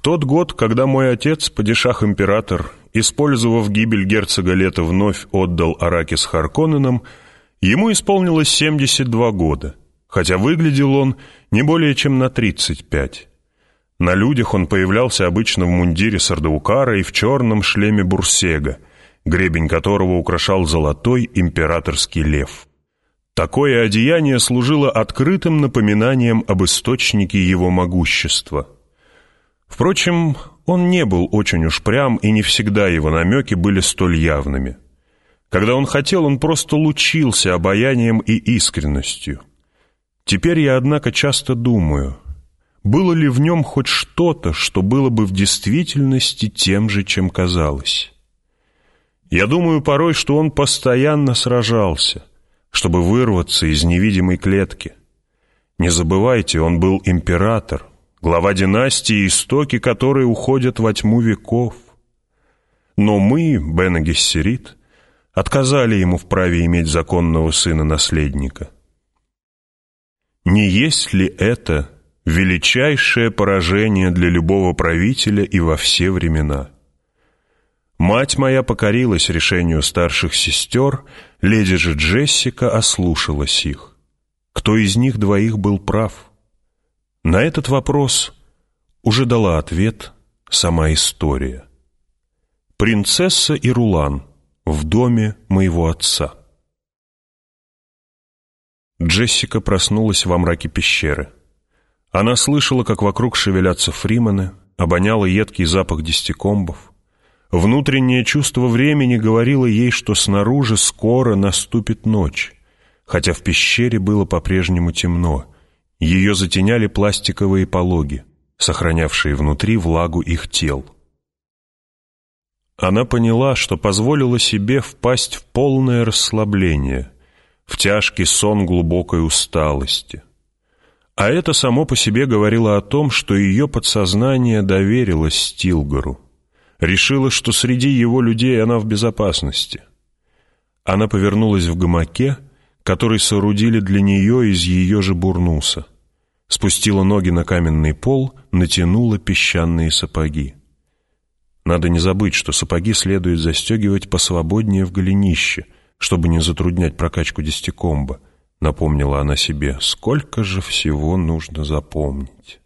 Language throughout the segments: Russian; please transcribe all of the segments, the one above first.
Тот год, когда мой отец, падишах-император, использовав гибель герцога Лета, вновь отдал Аракис Харконненам, ему исполнилось 72 года, хотя выглядел он не более чем на 35. На людях он появлялся обычно в мундире сардаукара и в черном шлеме бурсега, гребень которого украшал золотой императорский лев. Такое одеяние служило открытым напоминанием об источнике его могущества. Впрочем, он не был очень уж прям, и не всегда его намеки были столь явными. Когда он хотел, он просто лучился обаянием и искренностью. Теперь я, однако, часто думаю, было ли в нем хоть что-то, что было бы в действительности тем же, чем казалось. Я думаю порой, что он постоянно сражался, чтобы вырваться из невидимой клетки. Не забывайте, он был император, глава династии, истоки которой уходят во тьму веков. Но мы, Бен Гессерит, отказали ему в праве иметь законного сына-наследника. Не есть ли это величайшее поражение для любого правителя и во все времена? Мать моя покорилась решению старших сестер, леди же Джессика ослушалась их. Кто из них двоих был прав? На этот вопрос уже дала ответ сама история. Принцесса и Рулан в доме моего отца. Джессика проснулась во мраке пещеры. Она слышала, как вокруг шевелятся фримены, обоняла едкий запах десятикомбов. Внутреннее чувство времени говорило ей, что снаружи скоро наступит ночь, хотя в пещере было по-прежнему темно. Ее затеняли пластиковые пологи, сохранявшие внутри влагу их тел. Она поняла, что позволила себе впасть в полное расслабление — в тяжкий сон глубокой усталости. А это само по себе говорило о том, что ее подсознание доверилось Стилгару. Решила, что среди его людей она в безопасности. Она повернулась в гамаке, который соорудили для нее из ее же бурнуса. Спустила ноги на каменный пол, натянула песчаные сапоги. Надо не забыть, что сапоги следует застегивать посвободнее в голенище — чтобы не затруднять прокачку десятикомба, напомнила она себе, сколько же всего нужно запомнить.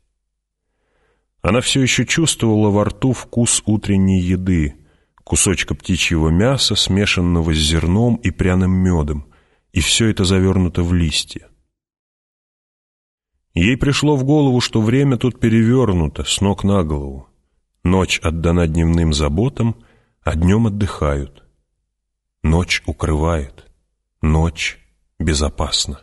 Она все еще чувствовала во рту вкус утренней еды, кусочка птичьего мяса, смешанного с зерном и пряным медом, и все это завернуто в листья. Ей пришло в голову, что время тут перевернуто, с ног на голову. Ночь отдана дневным заботам, а днем отдыхают. Ночь укрывает, ночь безопасна.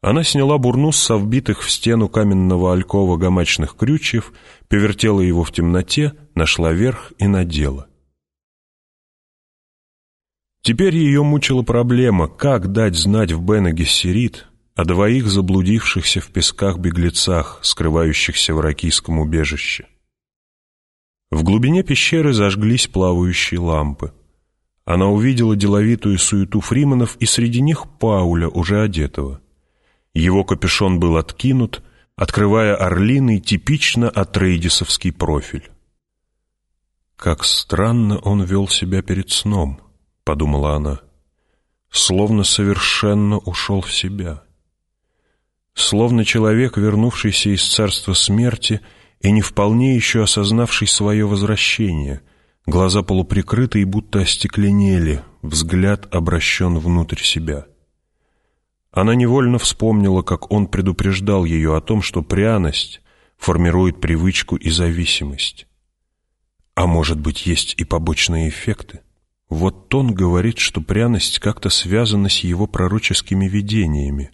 Она сняла бурнус со вбитых в стену каменного алькова гамачных крючев, повертела его в темноте, нашла верх и надела. Теперь ее мучила проблема, как дать знать в Бена Гессерит о двоих заблудившихся в песках беглецах, скрывающихся в ракийском убежище. В глубине пещеры зажглись плавающие лампы. Она увидела деловитую суету фриманов и среди них Пауля, уже одетого. Его капюшон был откинут, открывая орлиный, типично атрейдисовский профиль. «Как странно он вел себя перед сном», — подумала она, словно совершенно ушел в себя. Словно человек, вернувшийся из царства смерти и не вполне еще осознавший свое возвращение — Глаза полуприкрыты и будто остекленели, взгляд обращен внутрь себя. Она невольно вспомнила, как он предупреждал ее о том, что пряность формирует привычку и зависимость. А может быть, есть и побочные эффекты? Вот он говорит, что пряность как-то связана с его пророческими видениями.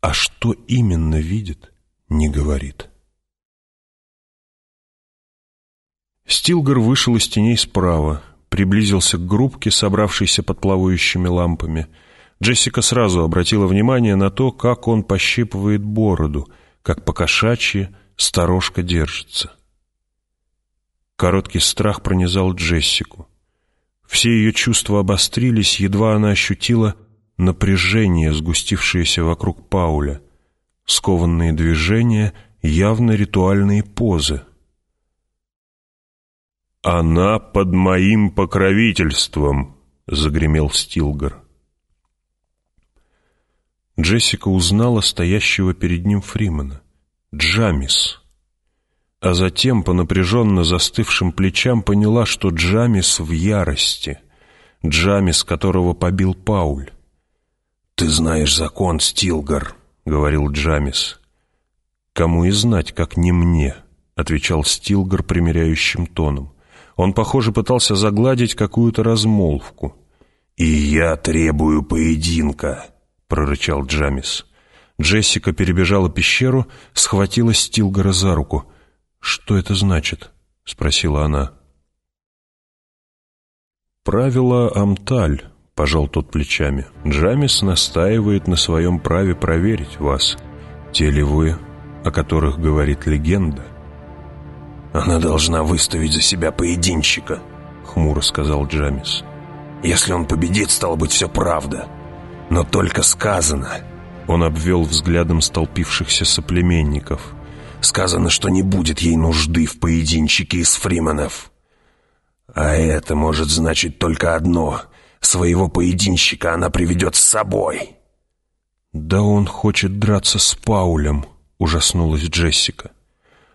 А что именно видит, не говорит. Стилгар вышел из теней справа, приблизился к группке, собравшейся под плавающими лампами. Джессика сразу обратила внимание на то, как он пощипывает бороду, как покошачьи сторожка держится. Короткий страх пронизал Джессику. Все ее чувства обострились, едва она ощутила напряжение, сгустившееся вокруг Пауля, скованные движения, явно ритуальные позы — «Она под моим покровительством», — загремел Стилгар. Джессика узнала стоящего перед ним Фримана. Джамис. А затем по напряженно застывшим плечам поняла, что Джамис в ярости. Джамис, которого побил Пауль. «Ты знаешь закон, Стилгар», — говорил Джамис. «Кому и знать, как не мне», — отвечал Стилгар примиряющим тоном. Он, похоже, пытался загладить какую-то размолвку. «И я требую поединка», — прорычал Джамис. Джессика перебежала пещеру, схватила Стилгара за руку. «Что это значит?» — спросила она. «Правило Амталь», — пожал тот плечами. «Джамис настаивает на своем праве проверить вас. Те ли вы, о которых говорит легенда?» «Она должна выставить за себя поединщика», — хмуро сказал Джамис. «Если он победит, стало быть, все правда. Но только сказано». Он обвел взглядом столпившихся соплеменников. «Сказано, что не будет ей нужды в поединчике из фриманов. А это может значить только одно. Своего поединщика она приведет с собой». «Да он хочет драться с Паулем», — ужаснулась Джессика.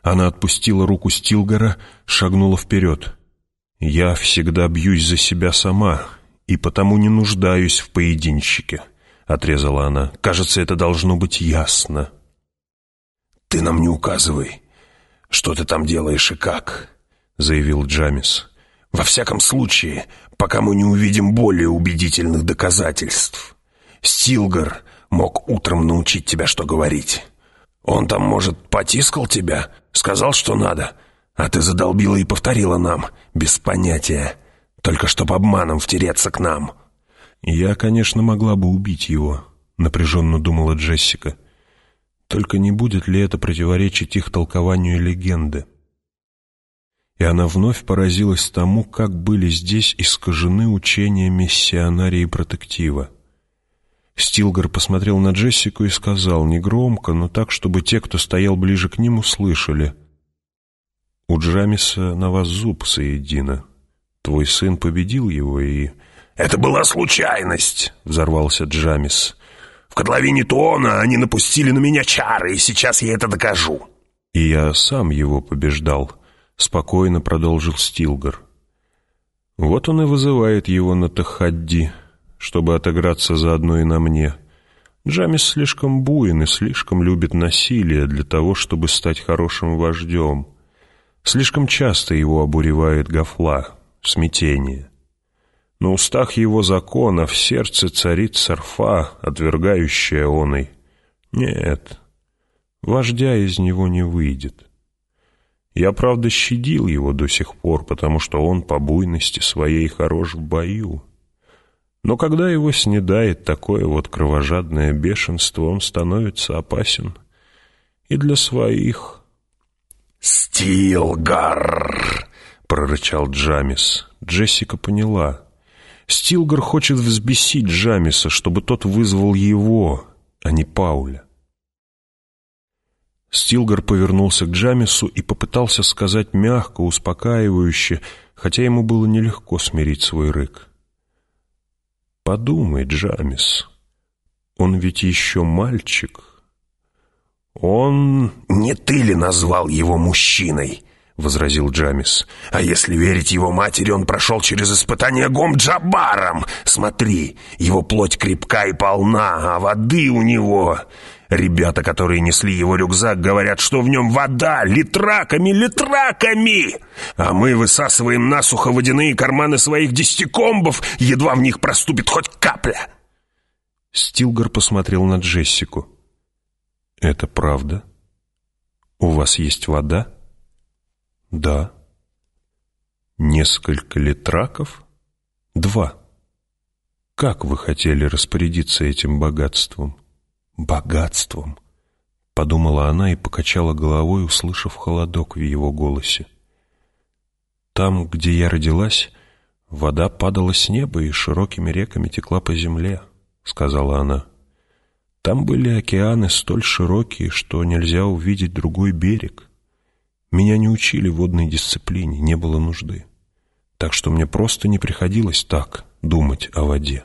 Она отпустила руку Стилгара, шагнула вперед. «Я всегда бьюсь за себя сама, и потому не нуждаюсь в поединщике», — отрезала она. «Кажется, это должно быть ясно». «Ты нам не указывай, что ты там делаешь и как», — заявил Джамис. «Во всяком случае, пока мы не увидим более убедительных доказательств. Стилгар мог утром научить тебя, что говорить». Он там, может, потискал тебя, сказал, что надо, а ты задолбила и повторила нам, без понятия, только чтоб обманом втереться к нам». «Я, конечно, могла бы убить его», — напряженно думала Джессика. «Только не будет ли это противоречить их толкованию легенды?» И она вновь поразилась тому, как были здесь искажены учения миссионарии протектива. Стилгар посмотрел на Джессику и сказал негромко, но так, чтобы те, кто стоял ближе к ним, услышали. «У Джамиса на вас зуб соедино. Твой сын победил его и...» «Это была случайность!» — взорвался Джамис. «В котловине Туона они напустили на меня чары, и сейчас я это докажу!» «И я сам его побеждал», — спокойно продолжил Стилгар. «Вот он и вызывает его на Тахадди» чтобы отыграться заодно и на мне. Джамис слишком буин и слишком любит насилие для того, чтобы стать хорошим вождем. Слишком часто его обуревает гафла, смятение. На устах его закон, а в сердце царит сарфа, отвергающая оной. Нет, вождя из него не выйдет. Я, правда, щадил его до сих пор, потому что он по буйности своей хорош в бою. Но когда его снедает такое вот кровожадное бешенство, он становится опасен и для своих. «Стилгар!» — прорычал Джамис. Джессика поняла. Стилгар хочет взбесить Джамиса, чтобы тот вызвал его, а не Пауля. Стилгар повернулся к Джамису и попытался сказать мягко, успокаивающе, хотя ему было нелегко смирить свой рык. Подумай, Джамис, он ведь еще мальчик. Он... Не ты ли назвал его мужчиной? — возразил Джамис. «А если верить его матери, он прошел через испытание Гом-Джабаром! Смотри, его плоть крепка и полна, а воды у него...» Ребята, которые несли его рюкзак, говорят, что в нем вода, литраками, литраками! А мы высасываем насухо водяные карманы своих десятикомбов, едва в них проступит хоть капля!» Стилгар посмотрел на Джессику. «Это правда? У вас есть вода?» Да. Несколько литраков? Два. Как вы хотели распорядиться этим богатством? Богатством? Подумала она и покачала головой, услышав холодок в его голосе. Там, где я родилась, вода падала с неба и широкими реками текла по земле, сказала она. Там были океаны столь широкие, что нельзя увидеть другой берег. Меня не учили водной дисциплине, не было нужды. так что мне просто не приходилось так думать о воде.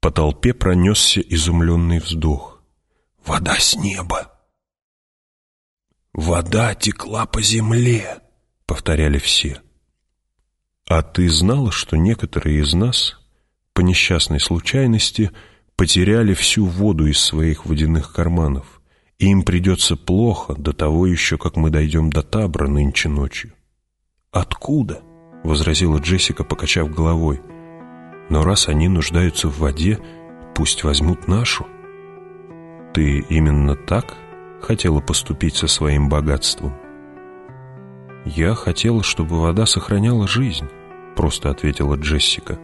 По толпе пронесся изумленный вздох. «Вода с неба!» «Вода текла по земле!» — повторяли все. «А ты знала, что некоторые из нас, по несчастной случайности, потеряли всю воду из своих водяных карманов, и им придется плохо до того еще, как мы дойдем до табора нынче ночью?» «Откуда?» — возразила Джессика, покачав головой. «Но раз они нуждаются в воде, пусть возьмут нашу». «Ты именно так хотела поступить со своим богатством?» «Я хотела, чтобы вода сохраняла жизнь», — просто ответила Джессика.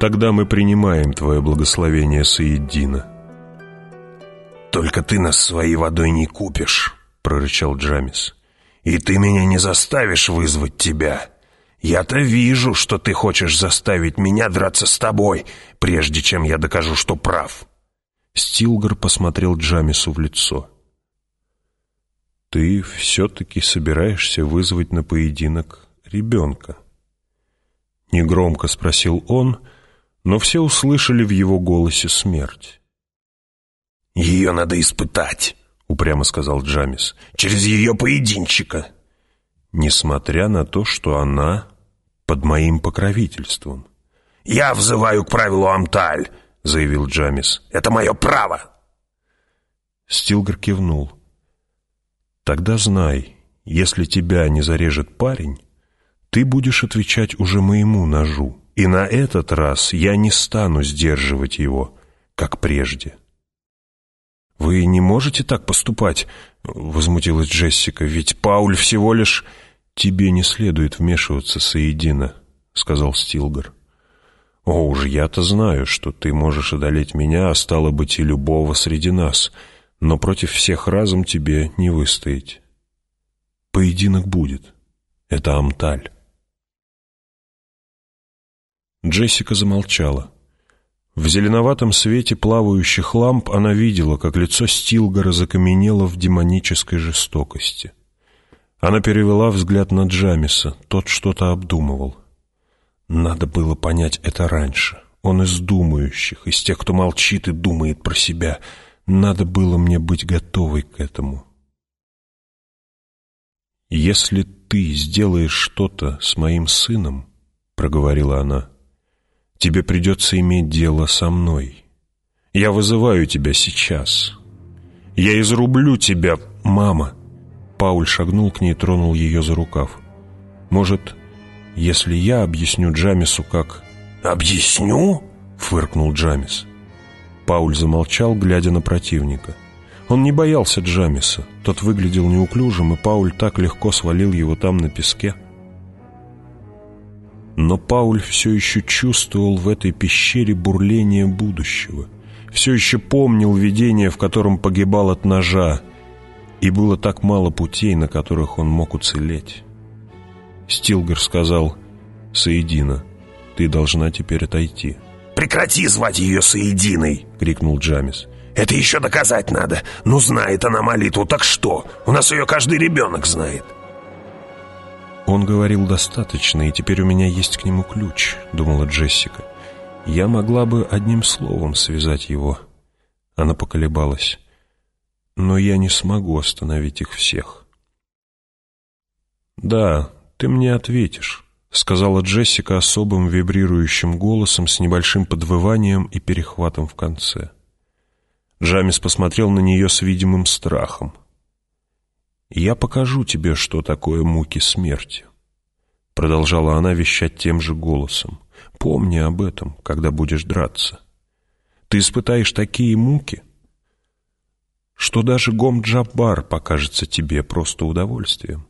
«Тогда мы принимаем твое благословение, Саиддина». «Только ты нас своей водой не купишь», — прорычал Джамис. «И ты меня не заставишь вызвать тебя. Я-то вижу, что ты хочешь заставить меня драться с тобой, прежде чем я докажу, что прав». Стилгар посмотрел Джамису в лицо. «Ты все-таки собираешься вызвать на поединок ребенка?» Негромко спросил он, но все услышали в его голосе смерть. «Ее надо испытать», — упрямо сказал Джамис, — «через ее поединчика». «Несмотря на то, что она под моим покровительством». «Я взываю к правилу Амталь», — заявил Джамис. «Это мое право!» Стилгар кивнул. «Тогда знай, если тебя не зарежет парень, ты будешь отвечать уже моему ножу, и на этот раз я не стану сдерживать его, как прежде». «Вы не можете так поступать?» — возмутилась Джессика. «Ведь Пауль всего лишь...» «Тебе не следует вмешиваться, Саидина», — сказал Стилгар. О, уж я-то знаю, что ты можешь одолеть меня, а стало быть и любого среди нас, но против всех разом тебе не выстоять. Поединок будет. Это Амталь. Джессика замолчала. В зеленоватом свете плавающих ламп она видела, как лицо Стилгара закаменело в демонической жестокости. Она перевела взгляд на Джамиса, тот что-то обдумывал. Надо было понять это раньше. Он из думающих, из тех, кто молчит и думает про себя. Надо было мне быть готовой к этому. «Если ты сделаешь что-то с моим сыном, — проговорила она, — тебе придется иметь дело со мной. Я вызываю тебя сейчас. Я изрублю тебя, мама!» Пауль шагнул к ней и тронул ее за рукав. «Может, если я объясню Джамису, как...» «Объясню?» — фыркнул Джамис. Пауль замолчал, глядя на противника. Он не боялся Джамиса. Тот выглядел неуклюжим, и Пауль так легко свалил его там на песке. Но Пауль все еще чувствовал в этой пещере бурление будущего. Все еще помнил видение, в котором погибал от ножа, и было так мало путей, на которых он мог уцелеть. Стилгер сказал, «Саидина, ты должна теперь отойти». «Прекрати звать ее Саидиной!» — крикнул Джамис. «Это еще доказать надо. Ну, знает она молитву, так что? У нас ее каждый ребенок знает». «Он говорил достаточно, и теперь у меня есть к нему ключ», — думала Джессика. «Я могла бы одним словом связать его». Она поколебалась. «Но я не смогу остановить их всех». «Да, ты мне ответишь», — сказала Джессика особым вибрирующим голосом с небольшим подвыванием и перехватом в конце. Джамис посмотрел на нее с видимым страхом. «Я покажу тебе, что такое муки смерти», — продолжала она вещать тем же голосом. «Помни об этом, когда будешь драться. Ты испытаешь такие муки, что даже Гом-Джаббар покажется тебе просто удовольствием.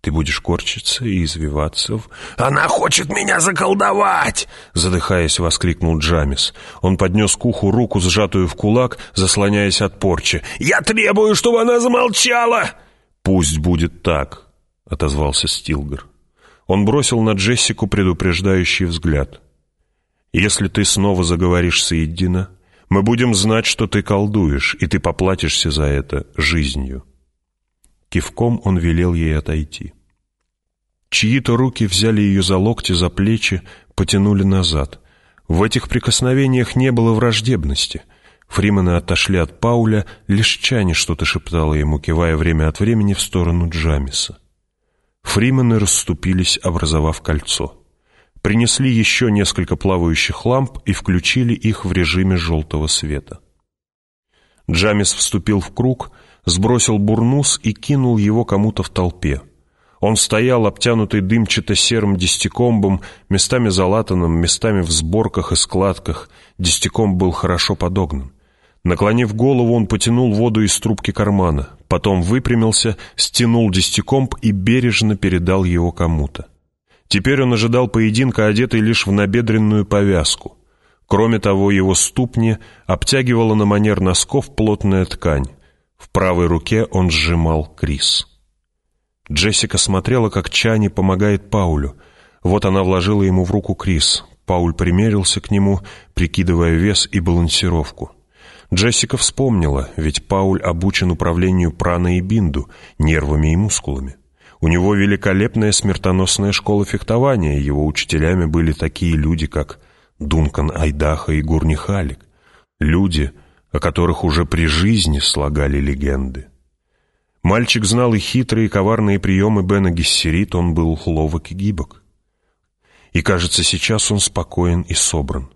Ты будешь корчиться и извиваться в... «Она хочет меня заколдовать!» Задыхаясь, воскликнул Джамис. Он поднес к уху руку, сжатую в кулак, заслоняясь от порчи. «Я требую, чтобы она замолчала!» «Пусть будет так», — отозвался Стилгер. Он бросил на Джессику предупреждающий взгляд. «Если ты снова заговоришь соедино, мы будем знать, что ты колдуешь, и ты поплатишься за это жизнью». Кивком он велел ей отойти. Чьи-то руки взяли ее за локти, за плечи, потянули назад. В этих прикосновениях не было враждебности. Фримены отошли от Пауля, лишь Чани что-то шептала ему, кивая время от времени в сторону Джамиса. Фримены расступились, образовав кольцо. Принесли еще несколько плавающих ламп и включили их в режиме желтого света. Джамис вступил в круг, сбросил бурнус и кинул его кому-то в толпе. Он стоял, обтянутый дымчато-серым десятикомбом, местами залатанным, местами в сборках и складках. Десятикомб был хорошо подогнан. Наклонив голову, он потянул воду из трубки кармана, потом выпрямился, стянул десятикомб и бережно передал его кому-то. Теперь он ожидал поединка, одетый лишь в набедренную повязку. Кроме того, его ступни обтягивала на манер носков плотная ткань. В правой руке он сжимал Крис. Джессика смотрела, как Чани помогает Паулю. Вот она вложила ему в руку Крис. Пауль примерился к нему, прикидывая вес и балансировку. Джессика вспомнила, ведь Пауль обучен управлению праной и бинду, нервами и мускулами. У него великолепная смертоносная школа фехтования, его учителями были такие люди, как Дункан Айдаха и Гурни Халик. Люди, о которых уже при жизни слагали легенды. Мальчик знал и хитрые, и коварные приемы Бена Гессерит, он был ловок и гибок. И, кажется, сейчас он спокоен и собран.